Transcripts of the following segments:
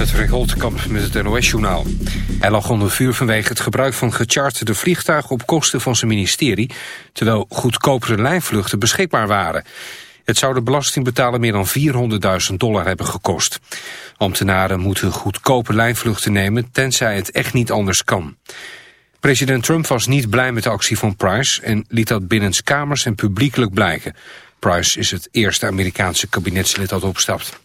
Het Rick Holtkamp met het NOS-journaal. Hij lag onder vuur vanwege het gebruik van gecharterde vliegtuigen op kosten van zijn ministerie, terwijl goedkopere lijnvluchten beschikbaar waren. Het zou de belastingbetaler meer dan 400.000 dollar hebben gekost. Ambtenaren moeten goedkope lijnvluchten nemen, tenzij het echt niet anders kan. President Trump was niet blij met de actie van Price en liet dat binnenskamers en publiekelijk blijken. Price is het eerste Amerikaanse kabinetslid dat opstapt.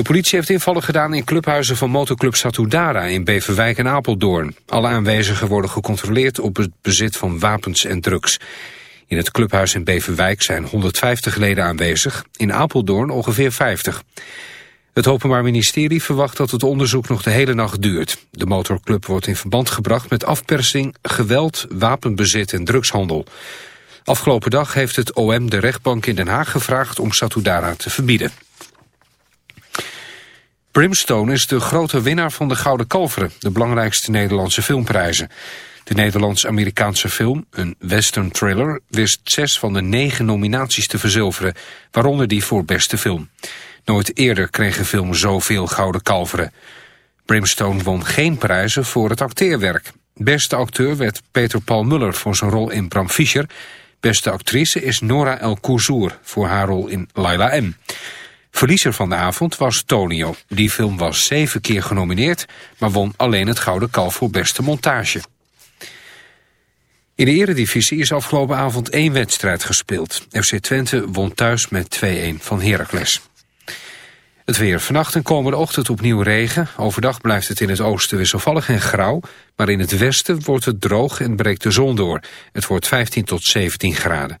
De politie heeft invallen gedaan in clubhuizen van motoclub Satudara in Beverwijk en Apeldoorn. Alle aanwezigen worden gecontroleerd op het bezit van wapens en drugs. In het clubhuis in Beverwijk zijn 150 leden aanwezig, in Apeldoorn ongeveer 50. Het Openbaar Ministerie verwacht dat het onderzoek nog de hele nacht duurt. De motorclub wordt in verband gebracht met afpersing, geweld, wapenbezit en drugshandel. Afgelopen dag heeft het OM de rechtbank in Den Haag gevraagd om Satudara te verbieden. Brimstone is de grote winnaar van de Gouden Kalveren, de belangrijkste Nederlandse filmprijzen. De Nederlands-Amerikaanse film, een western thriller, wist zes van de negen nominaties te verzilveren, waaronder die voor beste film. Nooit eerder kreeg een film zoveel Gouden Kalveren. Brimstone won geen prijzen voor het acteerwerk. Beste acteur werd Peter Paul Muller voor zijn rol in Bram Fischer. Beste actrice is Nora El Kourzour voor haar rol in Laila M. Verliezer van de avond was Tonio. Die film was zeven keer genomineerd, maar won alleen het Gouden Kalf voor beste montage. In de eredivisie is afgelopen avond één wedstrijd gespeeld. FC Twente won thuis met 2-1 van Heracles. Het weer. Vannacht en komende ochtend opnieuw regen. Overdag blijft het in het oosten wisselvallig en grauw. Maar in het westen wordt het droog en breekt de zon door. Het wordt 15 tot 17 graden.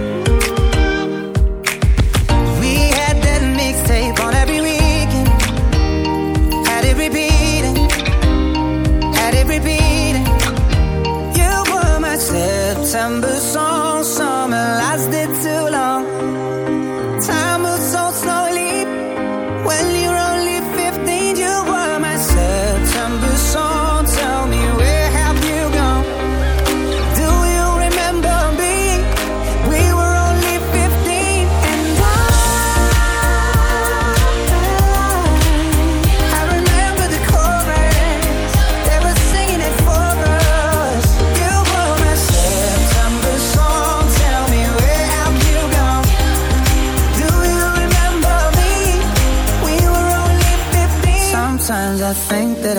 September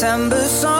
September song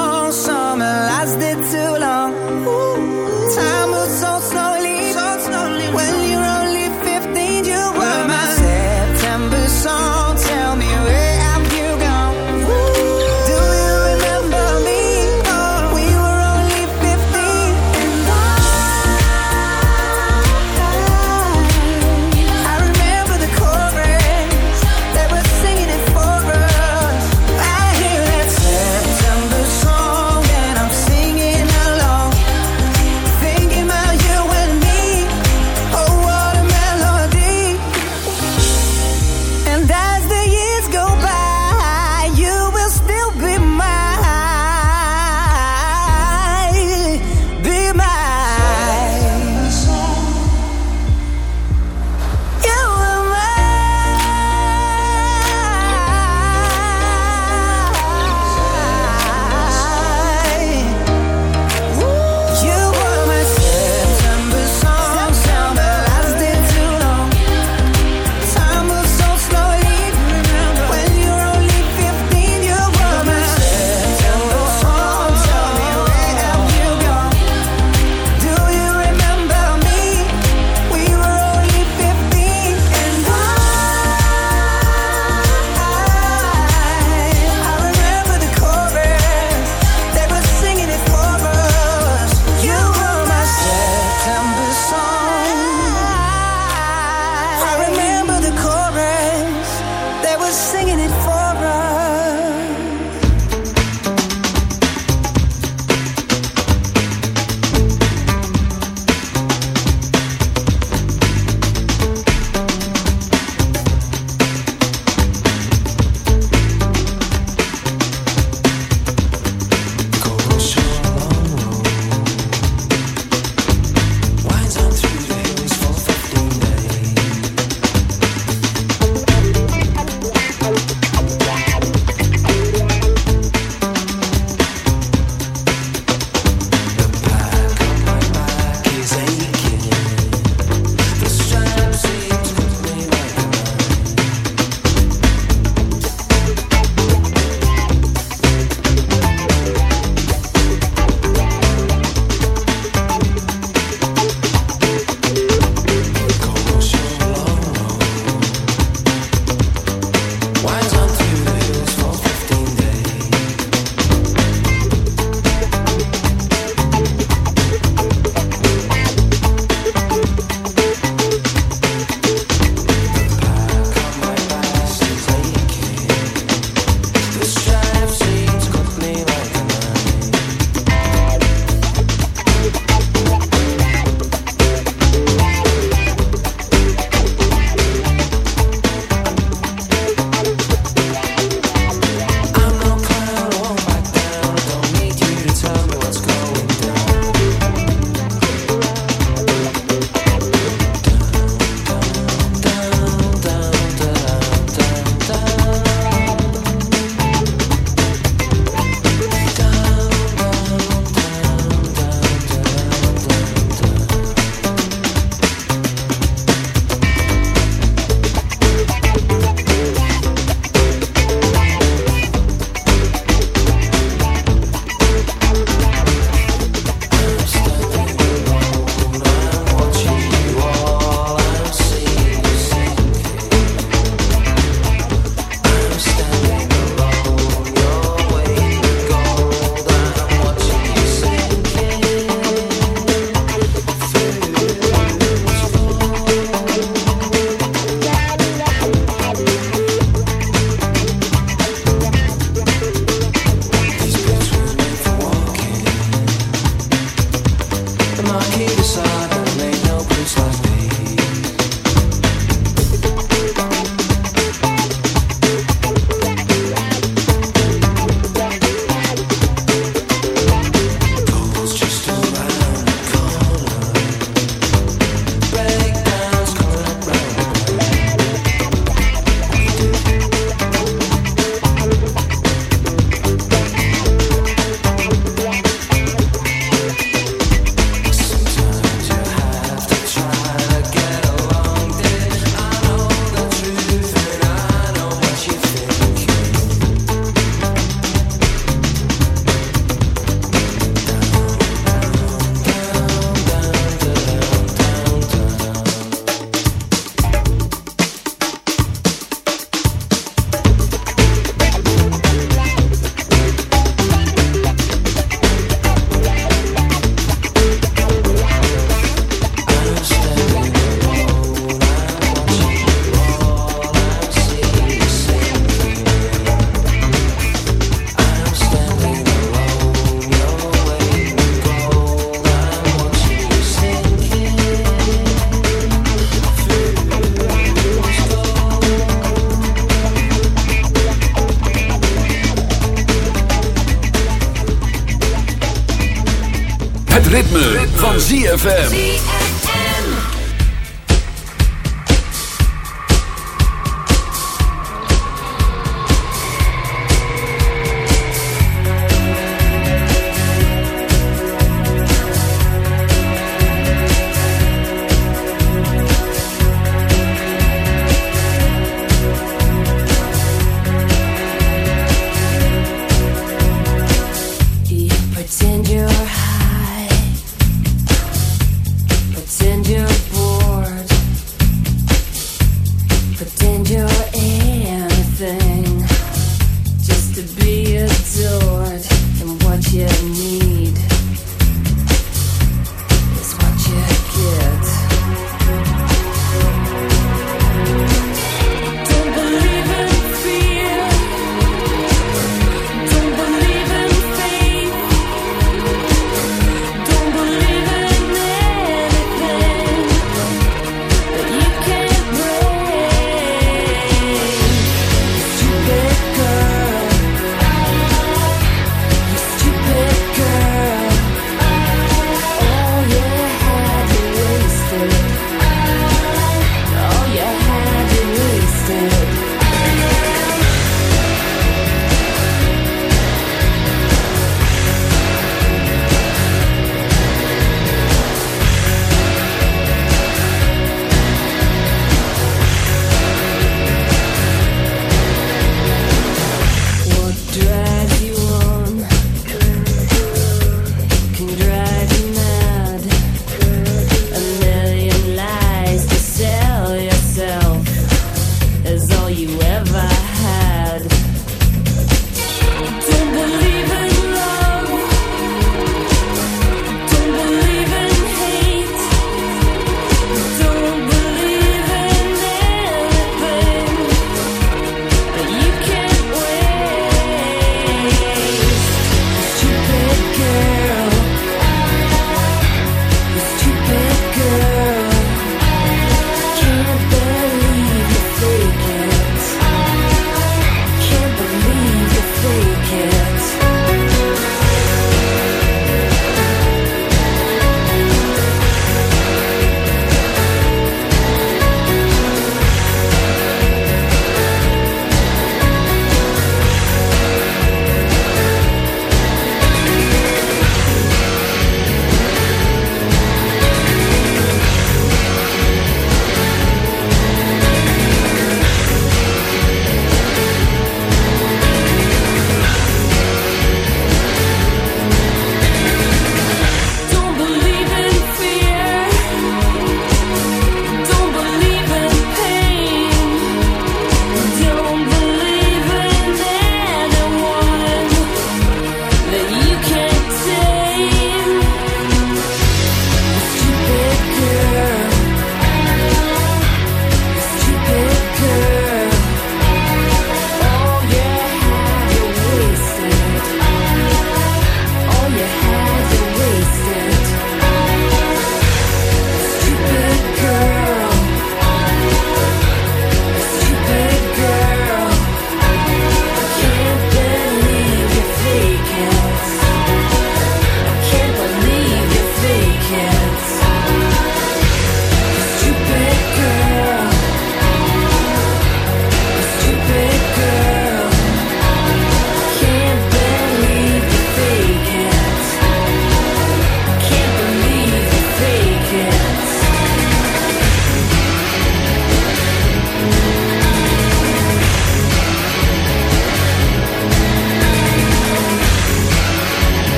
ZFM.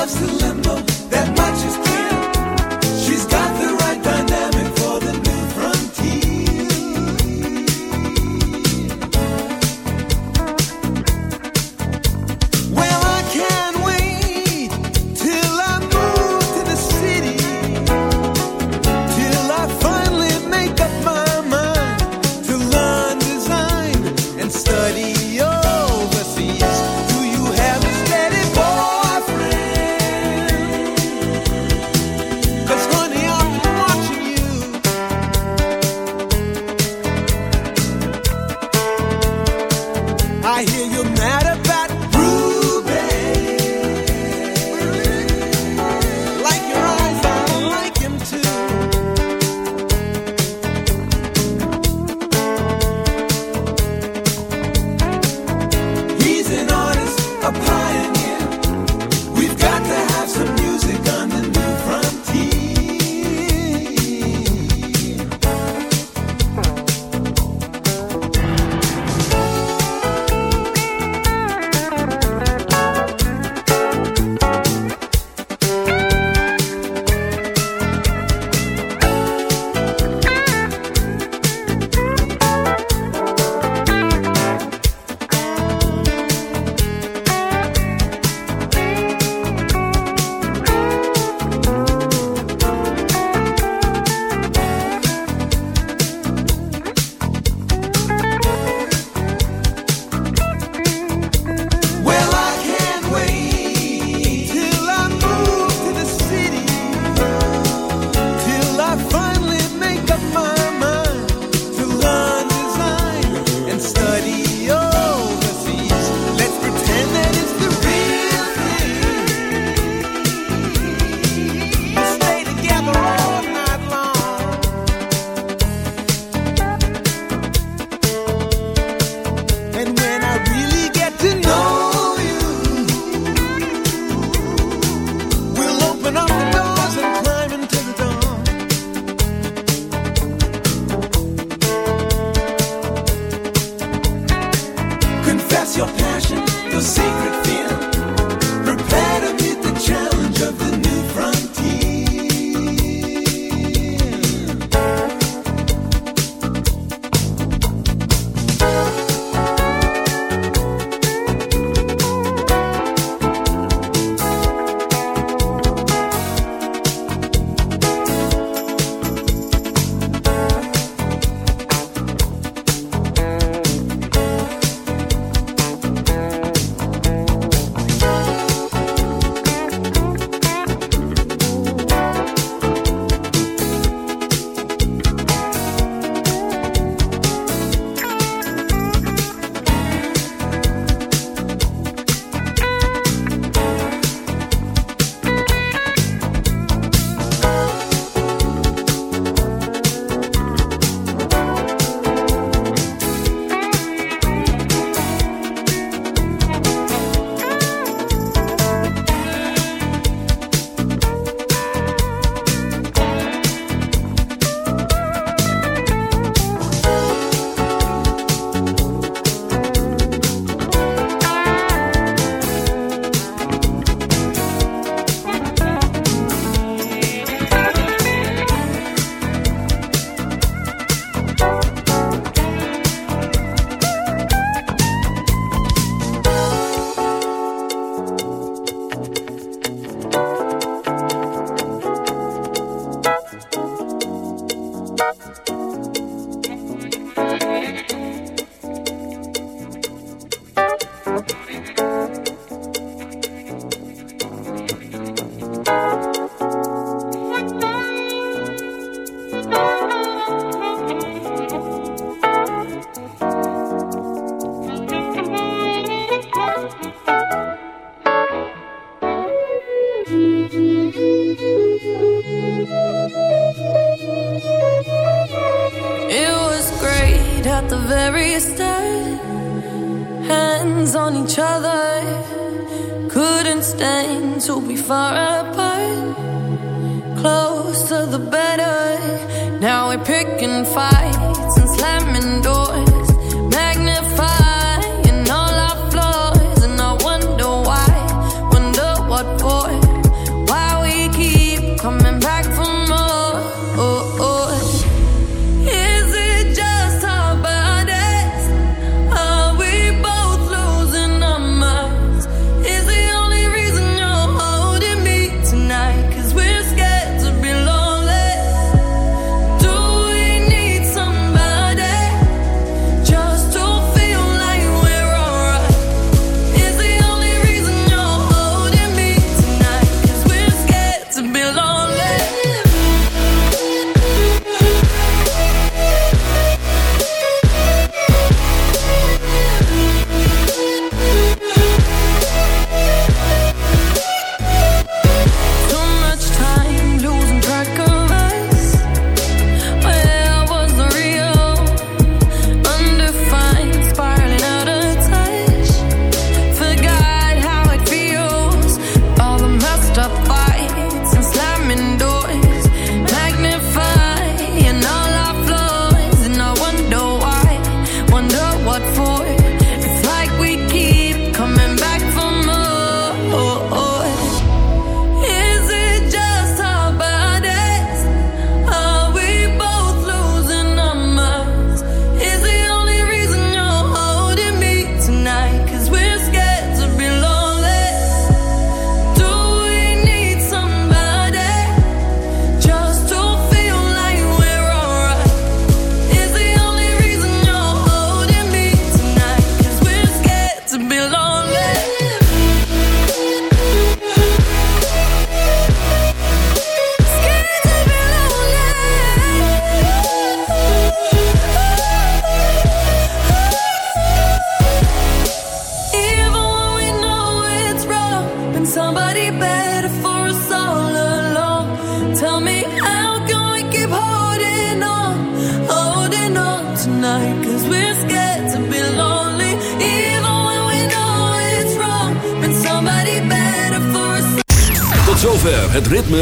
love's a limbo.